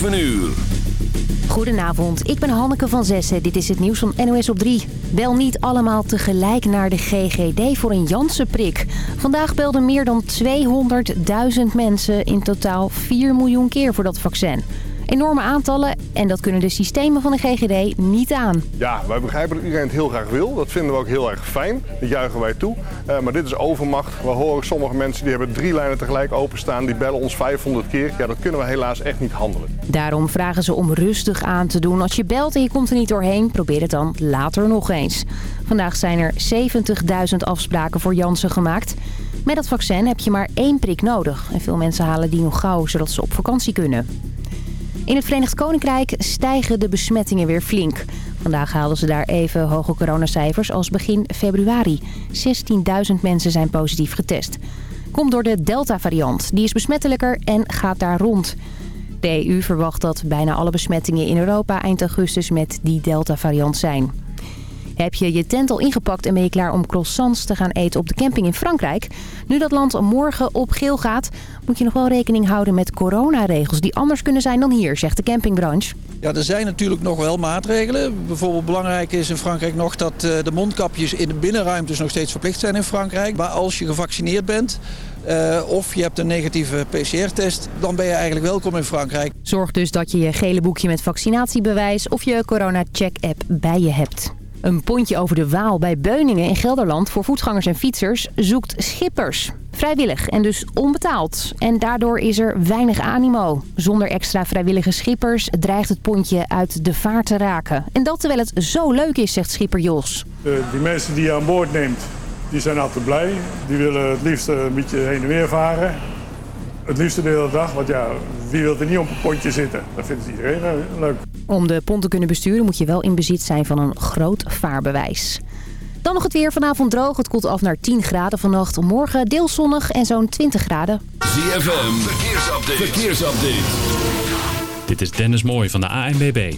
7 uur. Goedenavond, ik ben Hanneke van Zessen. Dit is het nieuws van NOS op 3. Bel niet allemaal tegelijk naar de GGD voor een Janssen-prik. Vandaag belden meer dan 200.000 mensen in totaal 4 miljoen keer voor dat vaccin. Enorme aantallen en dat kunnen de systemen van de GGD niet aan. Ja, wij begrijpen dat iedereen het heel graag wil. Dat vinden we ook heel erg fijn. Dat juichen wij toe. Uh, maar dit is overmacht. We horen sommige mensen die hebben drie lijnen tegelijk openstaan. Die bellen ons 500 keer. Ja, dat kunnen we helaas echt niet handelen. Daarom vragen ze om rustig aan te doen. Als je belt en je komt er niet doorheen, probeer het dan later nog eens. Vandaag zijn er 70.000 afspraken voor Janssen gemaakt. Met dat vaccin heb je maar één prik nodig. En veel mensen halen die nog gauw, zodat ze op vakantie kunnen. In het Verenigd Koninkrijk stijgen de besmettingen weer flink. Vandaag haalden ze daar even hoge coronacijfers als begin februari. 16.000 mensen zijn positief getest. Komt door de Delta-variant. Die is besmettelijker en gaat daar rond. De EU verwacht dat bijna alle besmettingen in Europa eind augustus met die Delta-variant zijn. Heb je je tent al ingepakt en ben je klaar om croissants te gaan eten op de camping in Frankrijk? Nu dat land morgen op geel gaat, moet je nog wel rekening houden met coronaregels die anders kunnen zijn dan hier, zegt de campingbranche. Ja, er zijn natuurlijk nog wel maatregelen. Bijvoorbeeld belangrijk is in Frankrijk nog dat eh, de mondkapjes in de binnenruimtes nog steeds verplicht zijn in Frankrijk. Maar als je gevaccineerd bent, uh, of je hebt een negatieve PCR-test, dan ben je eigenlijk welkom in Frankrijk. Zorg dus dat je je gele boekje met vaccinatiebewijs of je corona-check-app bij je hebt. Een pontje over de Waal bij Beuningen in Gelderland voor voetgangers en fietsers zoekt schippers. Vrijwillig en dus onbetaald. En daardoor is er weinig animo. Zonder extra vrijwillige schippers dreigt het pontje uit de vaart te raken. En dat terwijl het zo leuk is, zegt schipper Jos. Die mensen die je aan boord neemt, die zijn altijd blij. Die willen het liefst een beetje heen en weer varen. Het liefste de hele dag, want ja, wie wil er niet op een pontje zitten? Dat vindt iedereen eh, leuk. Om de pont te kunnen besturen moet je wel in bezit zijn van een groot vaarbewijs. Dan nog het weer. Vanavond droog. Het koelt af naar 10 graden vannacht. Morgen deels zonnig en zo'n 20 graden. ZFM. Verkeersupdate. Verkeersupdate. Dit is Dennis Mooij van de ANBB.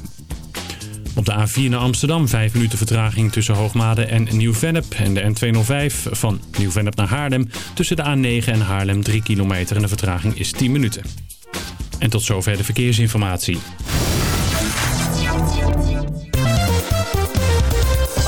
Op de A4 naar Amsterdam 5 minuten vertraging tussen Hoogmade en Nieuw-Vennep. En de N205 van Nieuw-Vennep naar Haarlem tussen de A9 en Haarlem 3 kilometer. En de vertraging is 10 minuten. En tot zover de verkeersinformatie.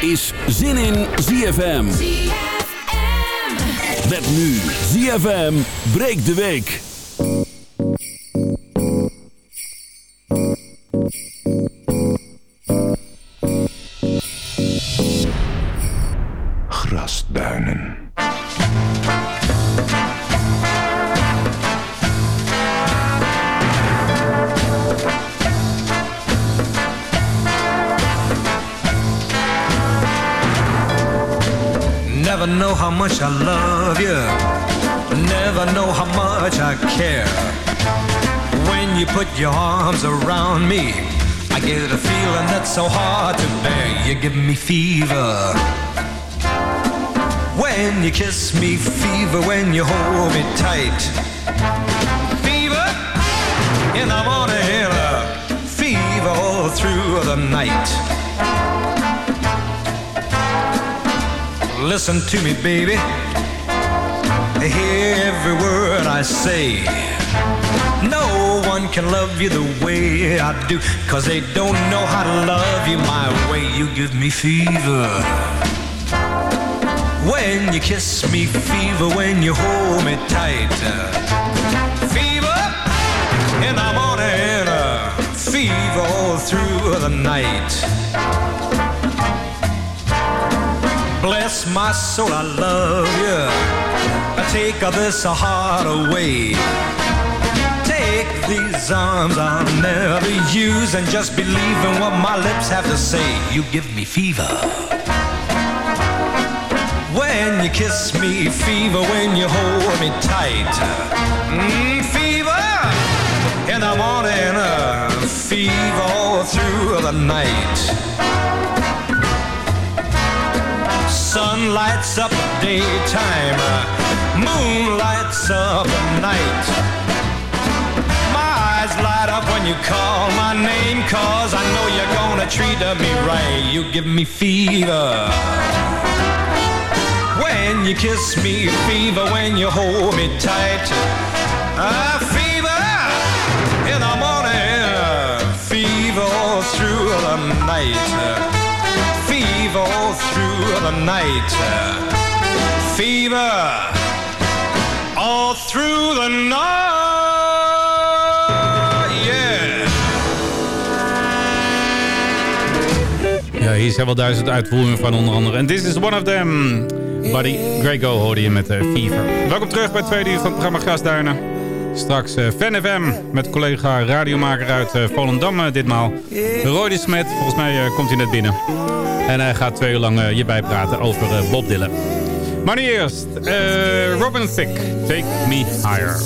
Is Zin in ZFM. Met nu ZFM breekt de week. Listen to me, baby. Hear every word I say. No one can love you the way I do, cause they don't know how to love you my way. You give me fever. When you kiss me, fever, when you hold me tight. Fever in the morning, fever all through the night. My soul, I love you. Take all this heart away. Take these arms I'll never use and just believe in what my lips have to say. You give me fever. When you kiss me, fever, when you hold me tight. Mm, fever in the morning, uh, fever all through the night. Sun lights up daytime, moon lights up night. My eyes light up when you call my name, cause I know you're gonna treat me right. You give me fever. When you kiss me, fever, when you hold me tight. Ah, fever in the morning, fever all through the night night. Fever all through the night. Ja, hier zijn wel duizend uitvoeringen van onder andere. En this is one of them. Buddy Grego hoorde je met uh, Fever. Welkom terug bij het tweede uur van het programma Grasduinen. Straks uh, Fan FM met collega radiomaker uit uh, Volendam uh, ditmaal. Roy de Smet, volgens mij komt hij net binnen. En hij gaat twee uur lang je bijpraten over Bob Dylan. Maar nu eerst, Robin Thicke, Take Me Higher.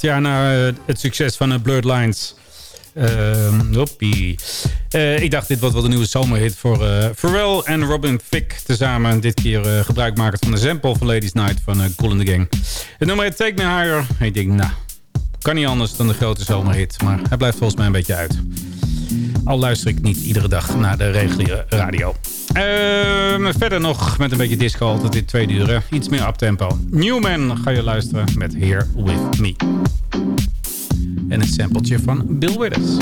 Acht jaar na eh, het succes van uh, Blurred Lines. Ehm. Uh, ik dacht, dit wordt wel de nieuwe zomerhit voor Pharrell en Robin Thicke tezamen. Dit keer gebruik maken van de sample van Ladies Night van Cool in the Gang. Het nummer heet Take Me Higher. Ik denk, nou, kan niet anders dan de grote zomerhit. Maar hij blijft volgens mij een beetje uit. Al luister ik niet iedere dag naar de reguliere radio. Uh, verder nog met een beetje disco altijd in twee uur. Iets meer uptempo. Newman ga je luisteren met Here With Me. En een sampletje van Bill Withers.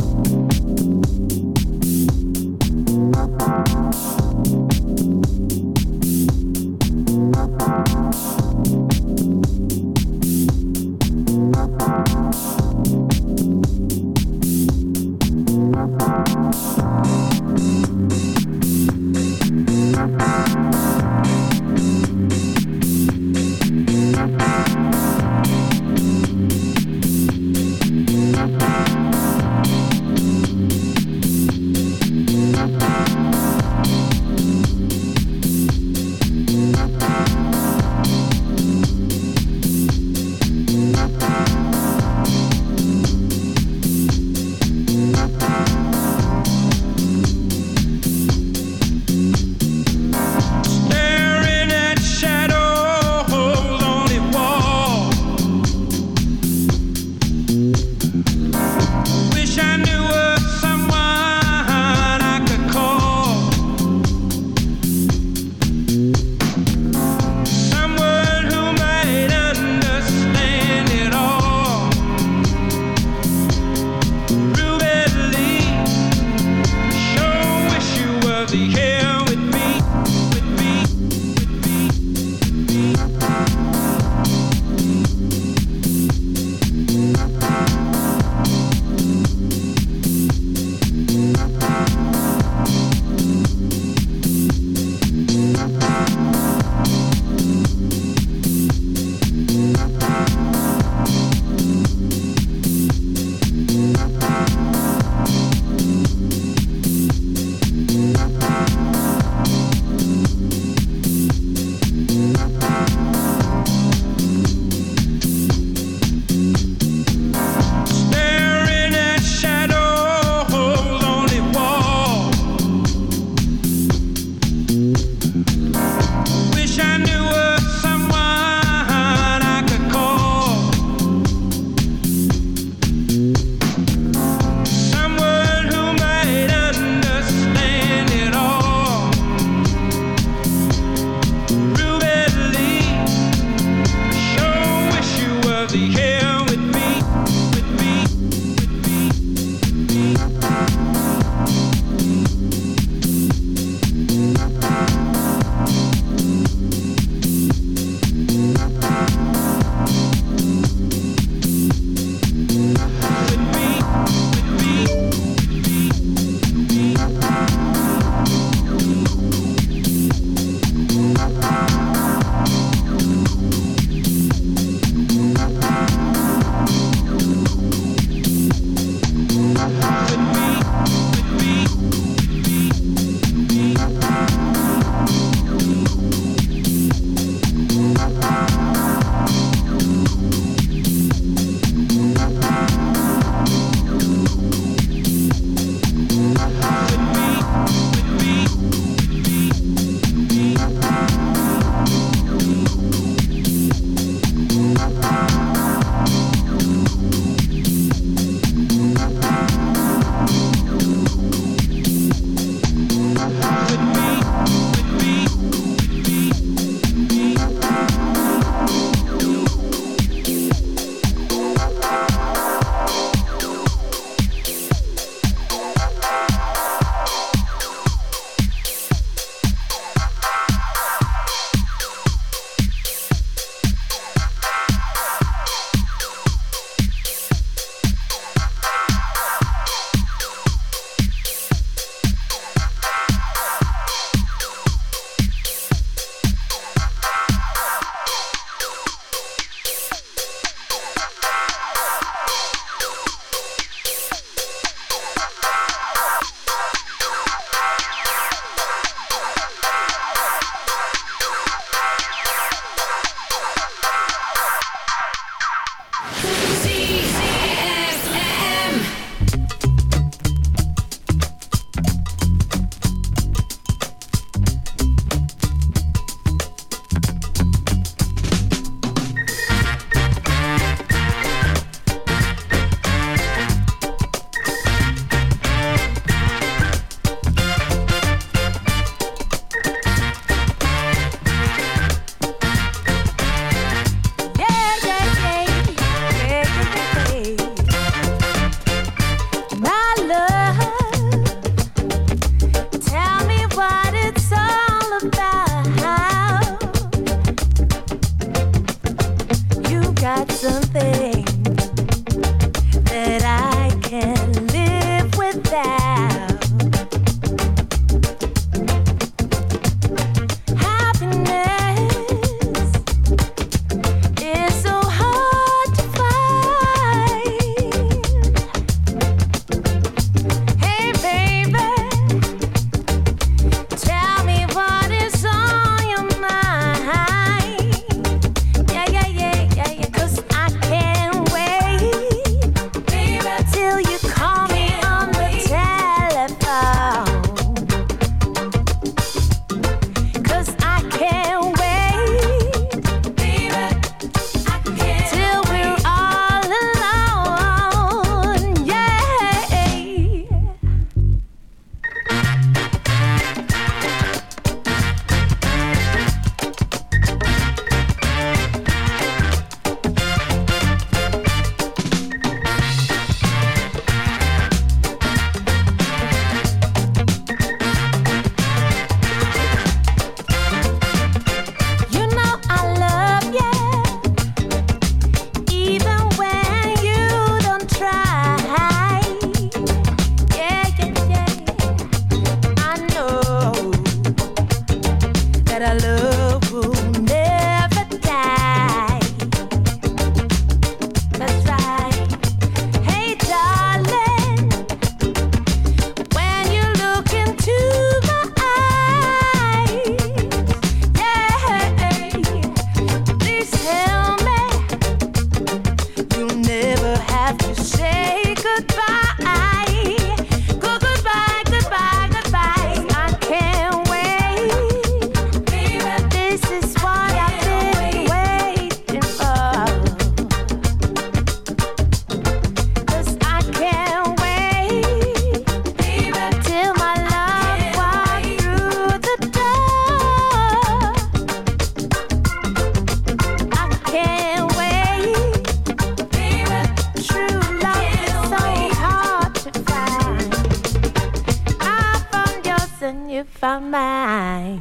van mij.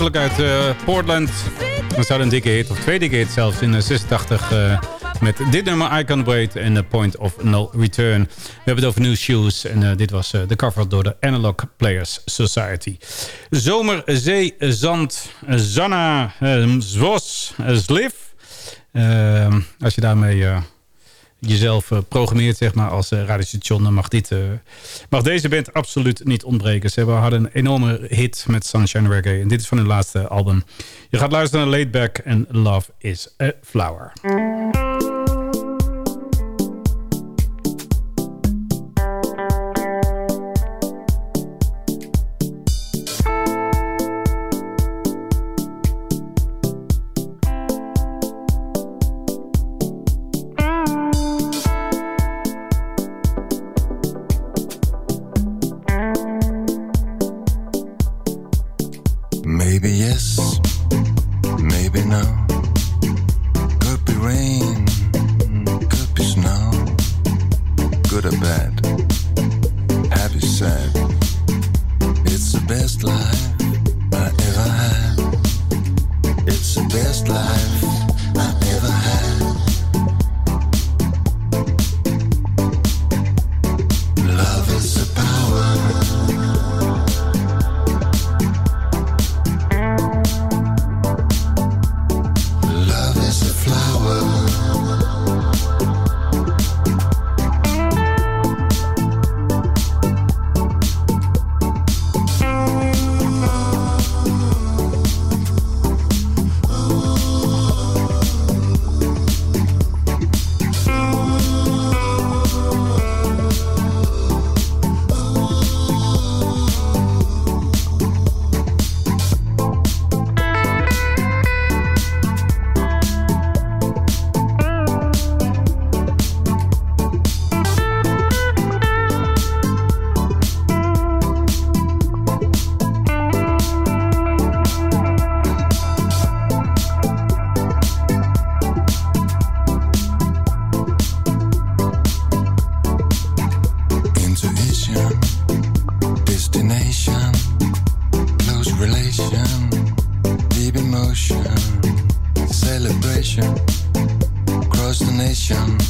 Uit eh, Portland. We zouden een dikke hit, of twee dikke zelfs, in de 86 eh, met dit nummer I Can't Wait en The Point of No Return. We hebben het over New Shoes en eh, dit was eh, de cover door de Analog Players Society. Zomer, zee, zand, zanna, eh, zwos, eh, zlif. Eh, als je daarmee... eh, jezelf eh, programmeert zeg maar, als uh, radiostation... dan mag, dit, eh, mag deze band absoluut niet ontbreken. Ze hebben, hadden een enorme hit met Sunshine Reggae. En dit is van hun laatste album. Je gaat luisteren naar Laid Back en Love is a Flower. Celebration, cross the nation,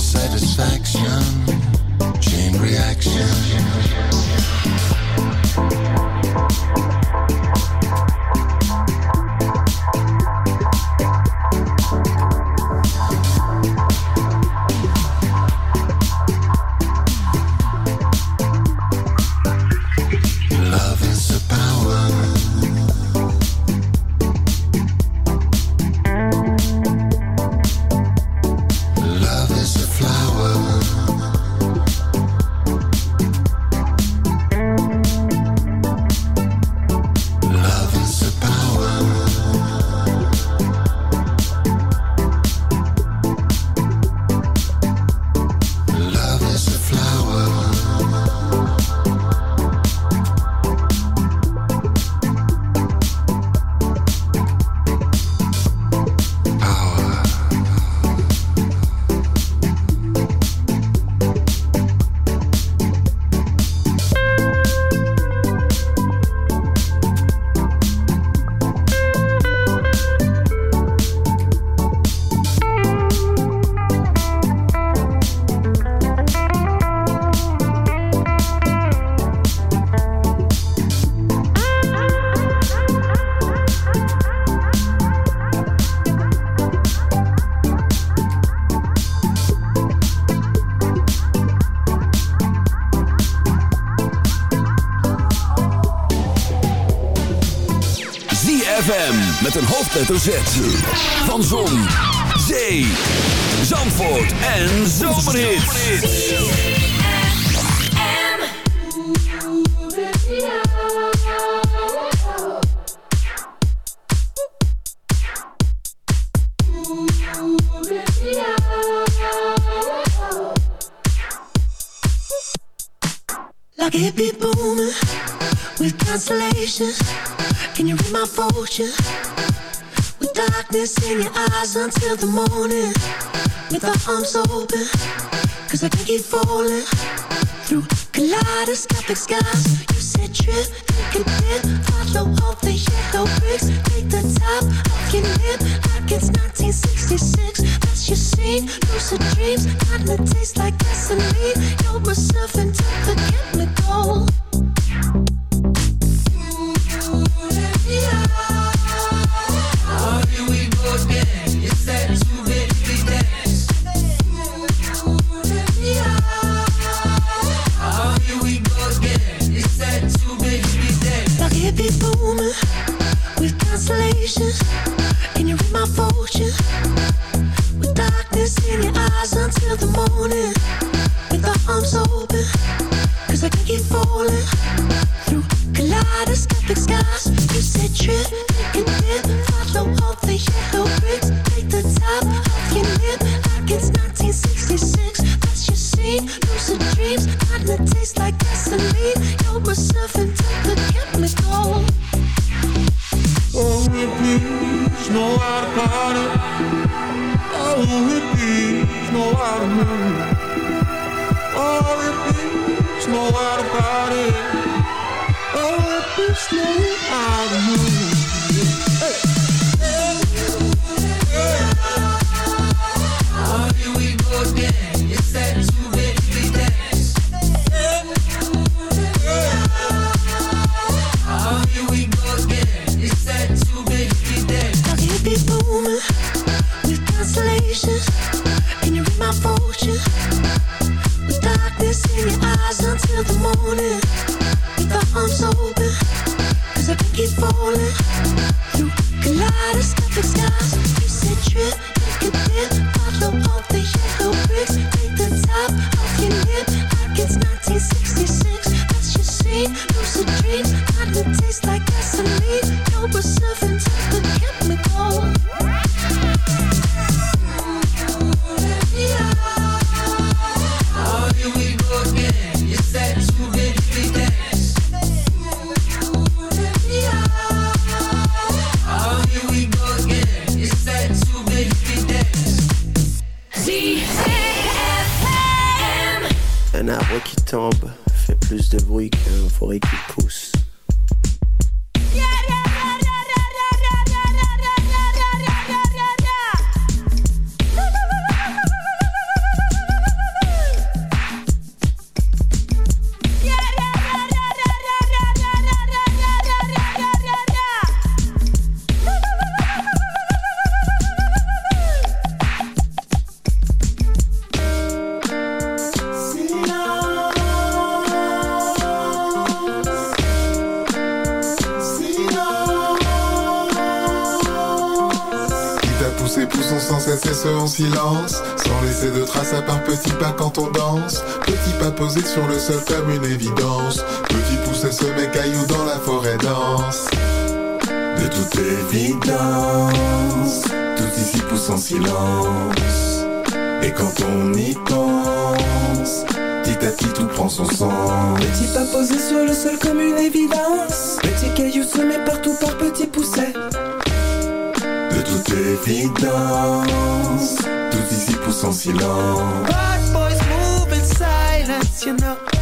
satisfaction, chain reaction. Hoofdletter Z. Van Zon, Zee, Zandvoort en Zomerhits. Like it be booming with constellations. Can you read my fortune? Darkness in your eyes until the morning. With our arms open, cause I can't keep falling through kaleidoscopic skies. You said trip, take a dip, follow all the yellow bricks. Take the top off your lip, like it's 1966. That's your scene, lucid dreams, kinda taste like gasoline. You're myself into the chemical. It with constellations. Can you read my fortune? With darkness in your eyes until the morning. With arms open, cause I keep falling through kaleidoscopic skies. You said trip, take a dip, know how party. Oh, hippies know how to move. Oh, hippies know how to party. Oh, how to move. Quand on danse. Petit pas posé sur le sol comme une évidence. Petit poussé se met caillou dans la forêt dense. De toute évidence Tout ici pousse en silence. Et quand on y pense Petit à petit tout prend son sens. Petit pas posé sur le sol comme une évidence. Petit caillou semé partout par petits poussets. De toute évidence Tout ici pousse en silence you know.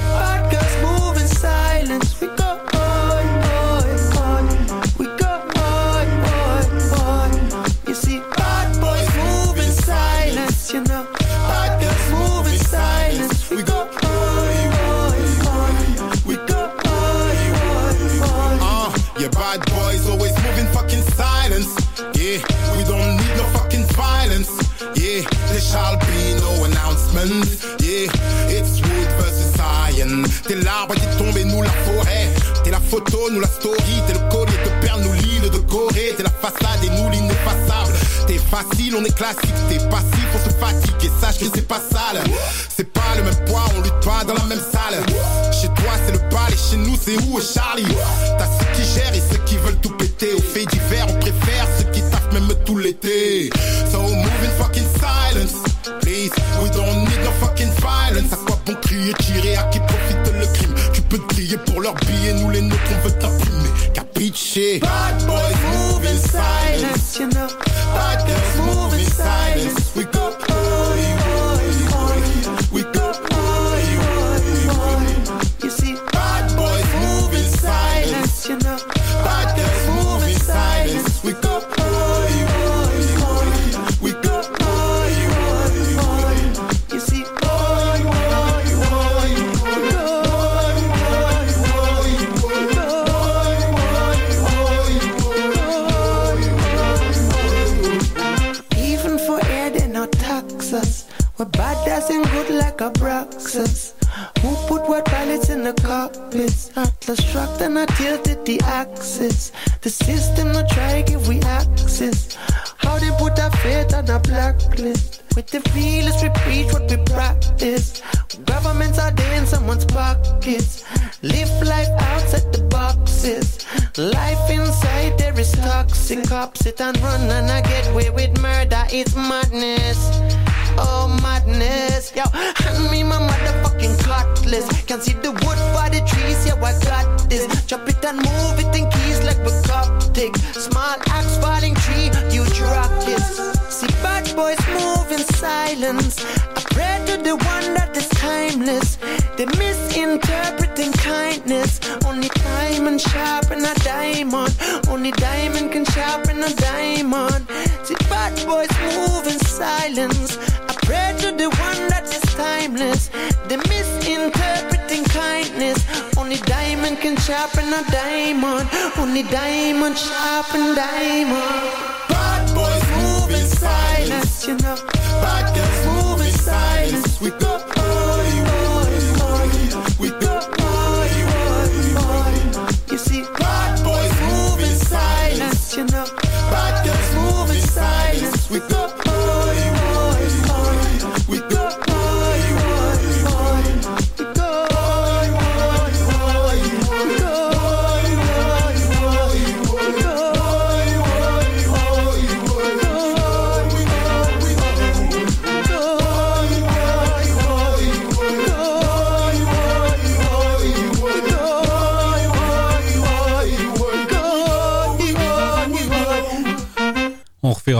Photo, nous la story. T'es le collier de perles, nous l'île de Corée. façade et nous l'ineffaçable. T'es facile, on est classique, t'es passif, on se fatigue sache que c'est pas sale. C'est pas le même poids, on lutte pas dans la même salle. Chez toi c'est le bal et chez nous c'est où Charlie? T'as ceux qui gèrent et ceux qui veulent tout péter. Au fait divers, on préfère ceux qui taffent même tout l'été. Bad can sharpen a diamond. Only diamond sharpen diamond. Bad boys move in silence, you know. Bad girls move in silence. We go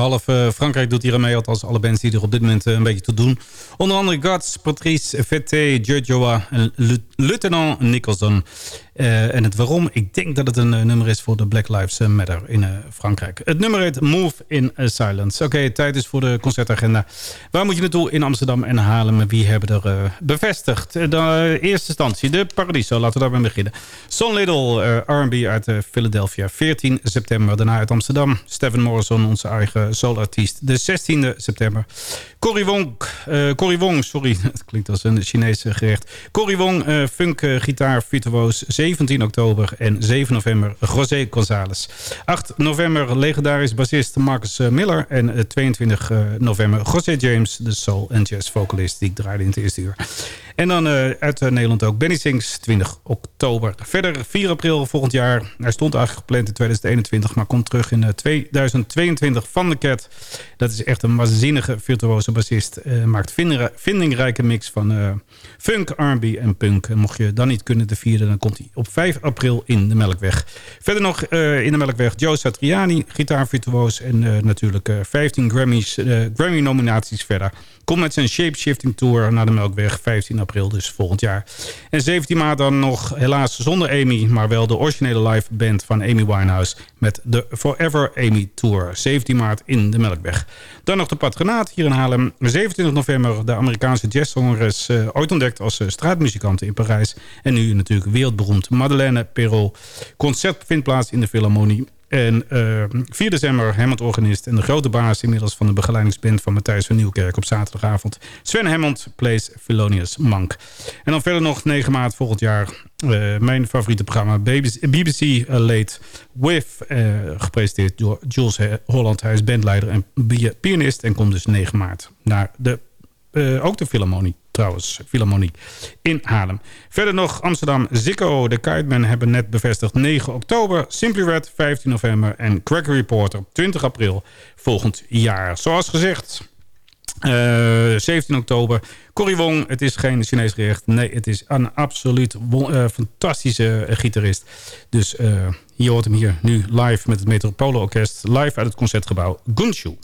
half eh, Frankrijk doet hier aan mee. Althans alle bands die er op dit moment eh, een beetje toe doen. Onder andere Guts, Patrice, Fete, Jojoa en Lieutenant Nicholson. Eh, en het waarom? Ik denk dat het een eh, nummer is voor de Black Lives Matter in eh, Frankrijk. Het nummer heet Move in Silence. Oké, tijd is voor de concertagenda. Waar moet je naartoe? In Amsterdam en Haarlem. Wie hebben er eh, bevestigd? Eh, De eh, eerste instantie, de Paradiso. Laten we daarbij beginnen. Son Little, eh, R&B uit eh, Philadelphia. 14 september. Daarna uit Amsterdam. Stephen Morrison, onze eigen soolartiest. De 16e september. Cory Wong, eh, Cory Wong, sorry. Het klinkt als een Chinese gerecht. Cory Wong, eh, funk, eh, gitaar, virtuoos. 17 oktober en 7 november José González. 8 november legendarisch bassist Marcus eh, Miller. En eh, 22 eh, november José James, de soul en jazz vocalist die ik draaide in het eerste uur. En dan eh, uit eh, Nederland ook Benny Sings, 20 oktober. Verder 4 april volgend jaar. Hij stond eigenlijk gepland in 2021, maar komt terug in eh, 2022 van de Cat. Dat is echt een waanzinnige virtuoze bassist. Eh, maakt vindingrijke mix van eh, funk, R&B en punk. En mocht je dan niet kunnen de vierde, dan komt hij op 5 april in de Melkweg. Verder nog eh, in de Melkweg Joe Satriani, gitaarvirtuoos. En eh, natuurlijk eh, 15 Grammys, eh, Grammy-nominaties verder. Komt met zijn Shapeshifting Tour naar de Melkweg. 15 april dus volgend jaar. En 17 maart dan nog helaas zonder Amy. Maar wel de originele live band van Amy Winehouse. Met de Forever Amy Tour. 17 maart in de Melkweg. Dan nog de Patronaat hier in Haarlem. 27 november de Amerikaanse jazzzangeres. eh, ooit ontdekt als straatmuzikant in Parijs. En nu natuurlijk wereldberoemd Madeleine Perrault. Concert vindt plaats in de Philharmonie. En eh, 4 december Hammond organist en de grote baas inmiddels van de begeleidingsband van Matthijs van Nieuwkerk op zaterdagavond. Sven Hammond plays Felonious Monk. En dan verder nog 9 maart volgend jaar eh, mijn favoriete programma BBC, BBC Late With. eh, gepresenteerd door Jules Holland. Hij is bandleider en pianist en komt dus 9 maart naar de, eh, ook de Philharmonie trouwens, Philharmonie in Haarlem. Verder nog Amsterdam Zikko, de Kitemen hebben net bevestigd 9 oktober, Simply Red 15 november en Cracker Reporter 20 april volgend jaar. Zoals gezegd, eh, 17 oktober. Corrie Wong, het is geen Chinees gerecht. Nee, het is een absoluut eh, fantastische eh, gitarist. Dus eh, je hoort hem hier nu live met het Metropole Orkest. Live uit het Concertgebouw Gunshu.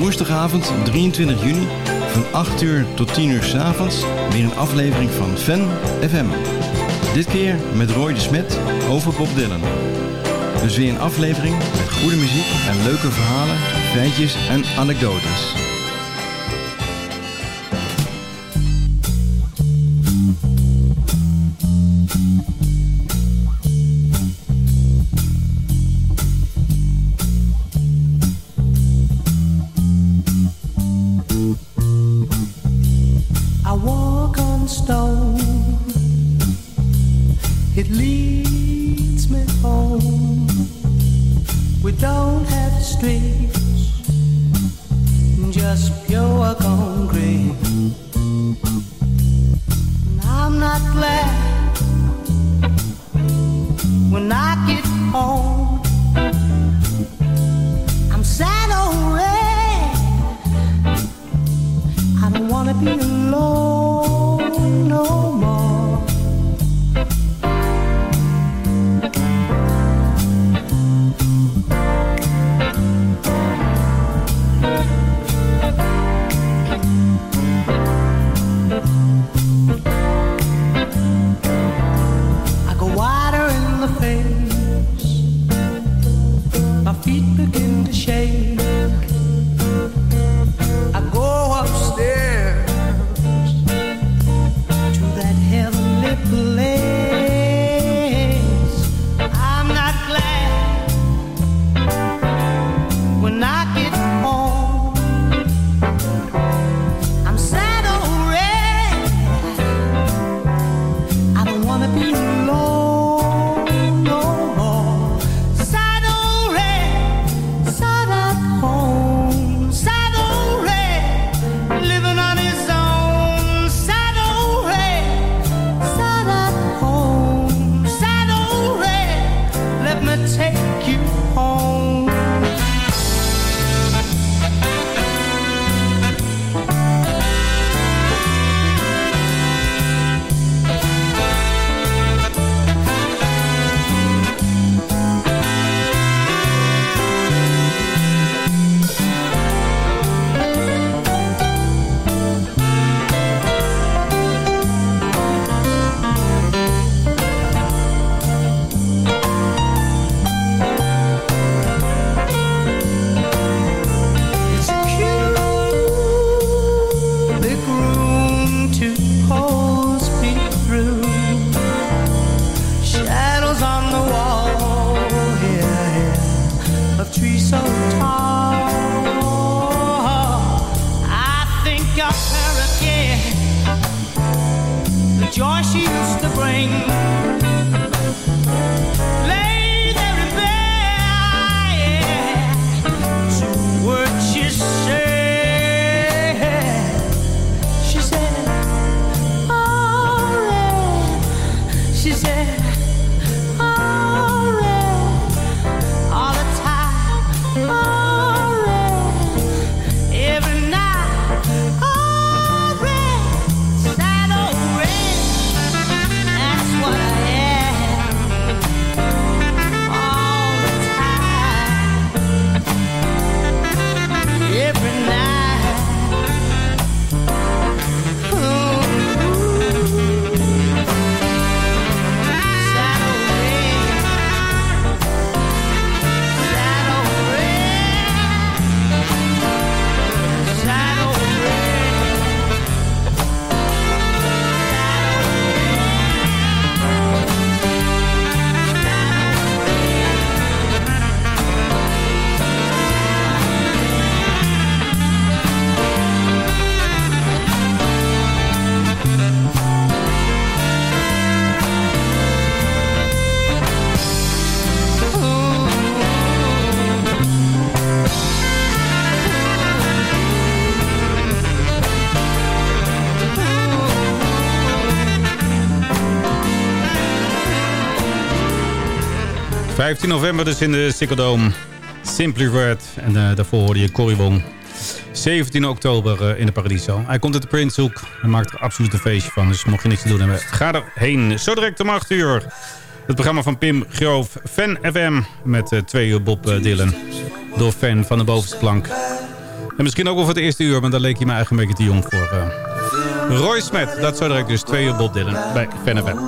Donderdagavond 23 juni van 8 uur tot 10 uur 's avonds weer een aflevering van Fan FM. Dit keer met Roy de Smet over Bob Dylan. Dus weer een aflevering met goede muziek en leuke verhalen, feitjes en anekdotes. 15 november dus in de Sikkeldoom. Simply Red. En eh, daarvoor hoorde je Corrie Wong. 17 oktober eh, in de Paradiso. Hij komt uit de Prinshoek Hij maakt er absoluut een feestje van. Dus mocht je niks te doen hebben, ga erheen. Zo direct om 8 uur. Het programma van Pim Groof, Fan FM. Met uh, twee uur Bob Dylan. Door Fan van de bovenste plank. En misschien ook wel voor het eerste uur, maar daar leek hij me eigenlijk een beetje te jong voor. Roy Smet, dat zo direct dus. Twee uur Bob Dylan bij Fan FM.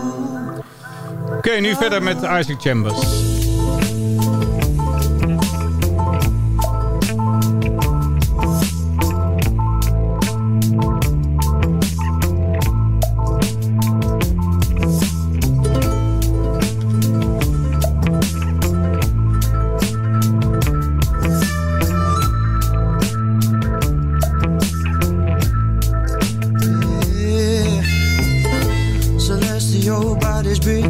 Oké, nu verder met Isaac Chambers. always be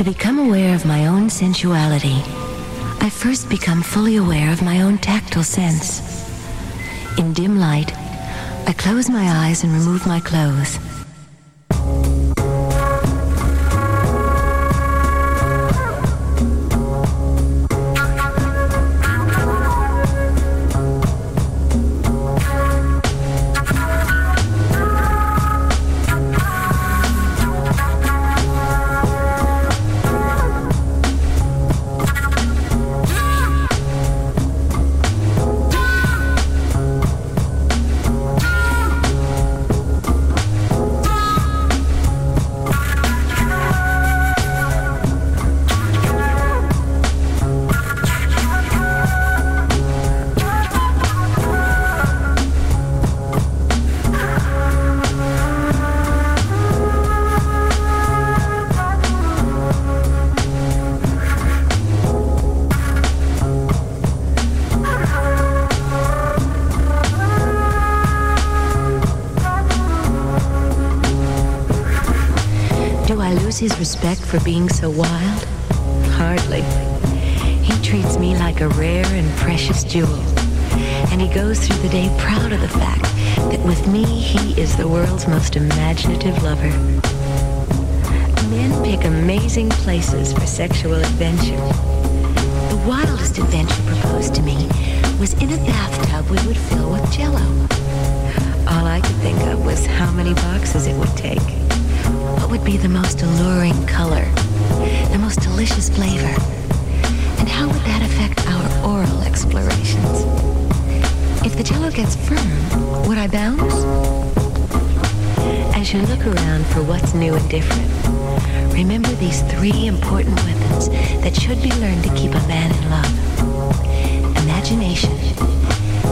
to become aware of my own sensuality, I first become fully aware of my own tactile sense. In dim light, I close my eyes and remove my clothes. For being so wild? Hardly. He treats me like a rare and precious jewel. And he goes through the day proud of the fact that with me, he is the world's most imaginative lover. Men pick amazing places for sexual adventure. The wildest adventure proposed to me was in a bathtub we would fill with jello. All I could think of was how many boxes it would take. What would be the most alluring color? The most delicious flavor? And how would that affect our oral explorations? If the jello gets firm, would I bounce? As you look around for what's new and different, remember these three important weapons that should be learned to keep a man in love. Imagination,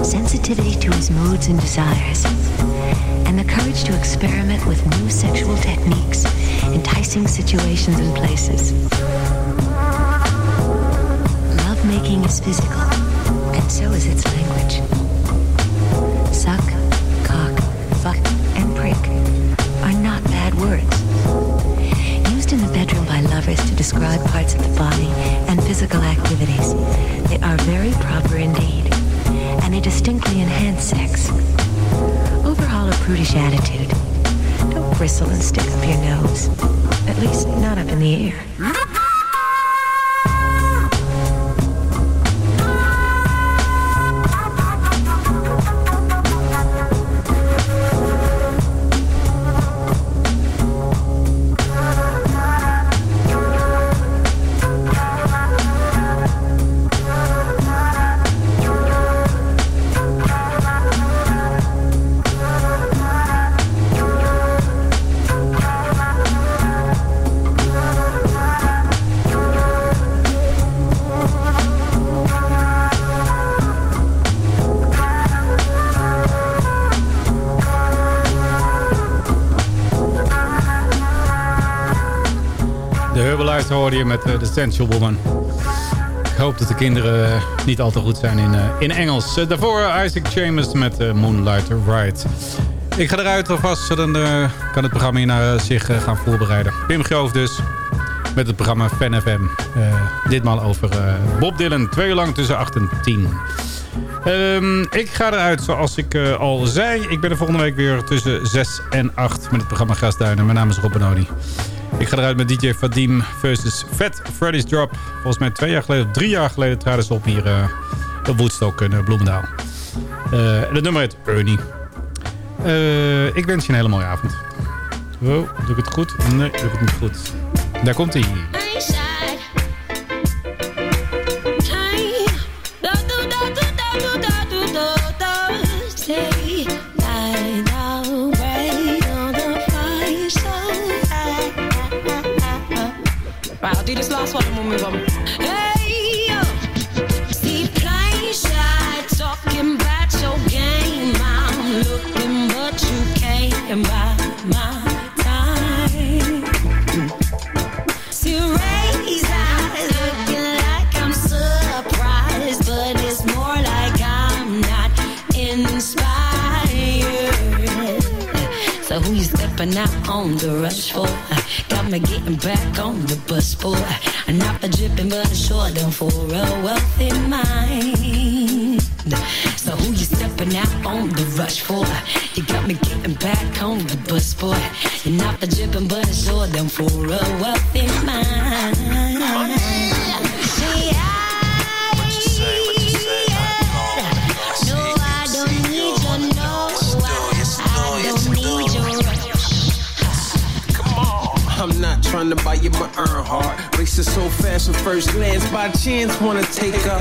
sensitivity to his moods and desires, and the courage to experiment with new sexual techniques, enticing situations and places. Lovemaking is physical, and so is its language. Suck, cock, fuck, and prick are not bad words. Used in the bedroom by lovers to describe parts of the body and physical activities, they are very proper indeed, and they distinctly enhance sex. Overhaul a prudish attitude. Don't bristle and stick up your nose. At least, not up in the air. Met eh, The Sensual Woman. Ik hoop dat de kinderen eh, niet al te goed zijn in, eh, in Engels. Daarvoor Isaac Chambers met Moonlight Ride. Ik ga eruit alvast, dan kan het programma hier zich gaan voorbereiden. Pim Groof dus, met het programma Fan FM. Ditmaal over Bob Dylan, twee uur lang tussen 8 en 10. Ehm, ik ga eruit zoals ik al zei. Ik ben er volgende week weer tussen 6 en 8 met het programma Grasduinen. Mijn naam is Rob Benoni. Ik ga eruit met DJ Vadim versus Fat Freddy's Drop. Volgens mij twee jaar geleden, of drie jaar geleden traden ze op hier eh, op Woodstock in eh, Bloemendaal. Eh, en het nummer heet Ernie. Eh, ik wens je een hele mooie avond. Oh, doe ik het goed? Nee, doe ik het niet goed. Daar komt hij. Hey, shy, your game. I'm looking, but you came by my time. See, eyes looking like I'm surprised, but it's more like I'm not inspired. So who you stepping out on the rush for? Got me getting back on the bus boy. I'm not the dripping, but sure done for a wealthy mind. So who you stepping out on the rush for? You got me getting back on the bus boy. You're not the dripping, but sure done for a wealthy mind. See, I, I. I not trying to buy you my earn heart. Racing so fast with first glance, by chance wanna take a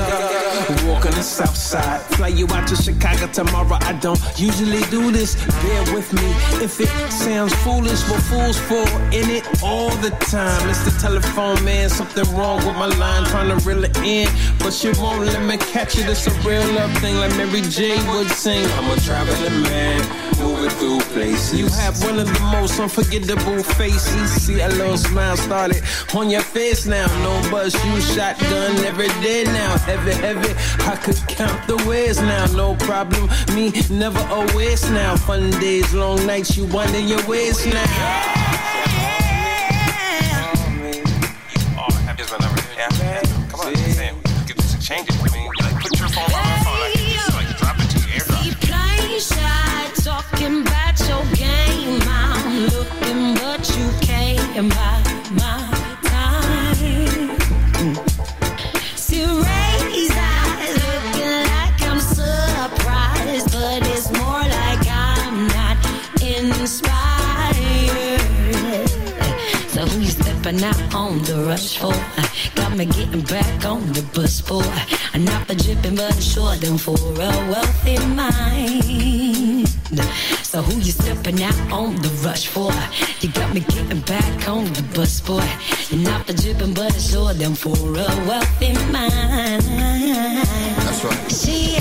walk on the south side. Fly you out to Chicago tomorrow. I don't usually do this. Bear with me if it sounds foolish. What fools fall in it all the time. It's the telephone man, something wrong with my line. Trying to reel it in, but she won't let me catch it. It's a real love thing, like Mary J would sing. I'm a traveling man, moving through places. You have one of the most unforgettable faces. See that little smile started on your face now. No buzz, you shotgun every day now. Heavy, heavy, I could count the ways now. No problem, me never a waste now. Fun days, long nights, you wonder your ways now. Yeah. Come on, change it. On the rush for? Got me getting back on the bus for. I'm not the dripping, but I'm short them for a wealthy mind. So who you stepping out on the rush for? You got me getting back on the bus, boy. You're not the dripping, but I'm short them for a wealthy mind. That's right. See,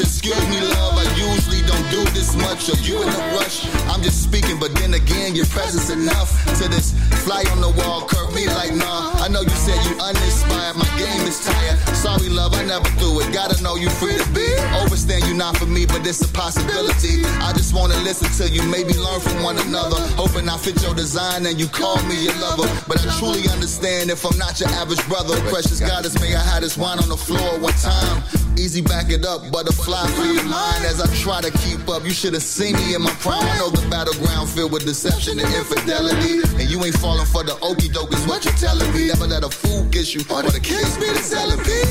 Excuse me, love. I usually don't do this much. Are you in a rush? I'm just speaking, but then again, your presence enough to this fly on the wall, curve me like nah. I know you said you uninspired, my game is tired. Sorry, love, I never do it. Gotta know you free to be. Overstand you not for me, but it's a possibility. I just wanna listen to you, maybe learn from one another. Hoping I fit your design and you call me your lover. But I truly understand if I'm not your average brother. Precious goddess, may I have this wine on the floor one time. Easy, back it up, butterfly your mind as I try to keep up. You should have seen me in my prime. I know the battleground filled with deception and infidelity. And you ain't falling for the okie doke, is what you're telling me. Never let a fool get you or the kiss be the selling piece.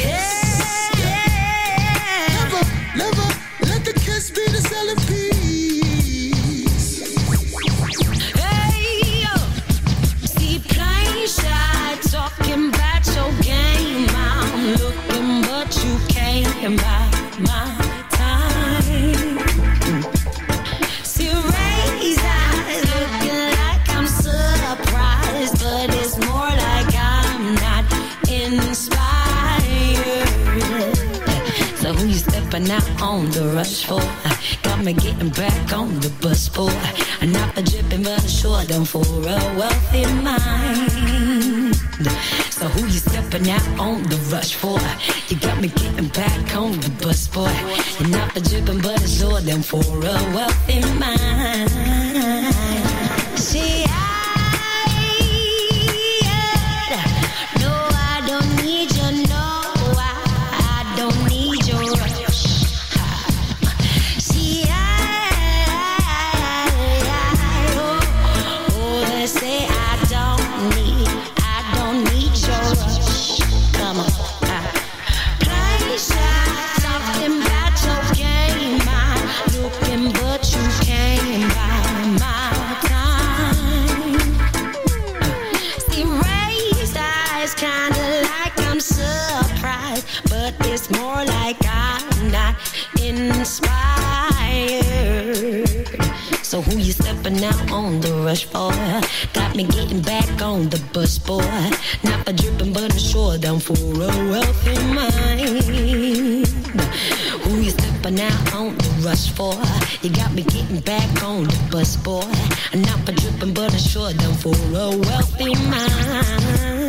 Never, never let the kiss be the selling buy my time. See, Ray's eyes looking like I'm surprised, but it's more like I'm not inspired. So who you stepping out on the rush for? Got me getting back on the bus for. Not a dripping, but I'm sure them for a wealthy mind. So who you stepping out on the rush for? You got me getting back on the bus boy. You're not the dripping, but I'm sure them for a wealthy mind. Rush for? Got me getting back on the bus, boy. Not for dripping, but I'm sure down for a wealthy mind. Who you stepping out on the rush for? You got me getting back on the bus, boy. Not for dripping, but I'm sure down for a wealthy mind.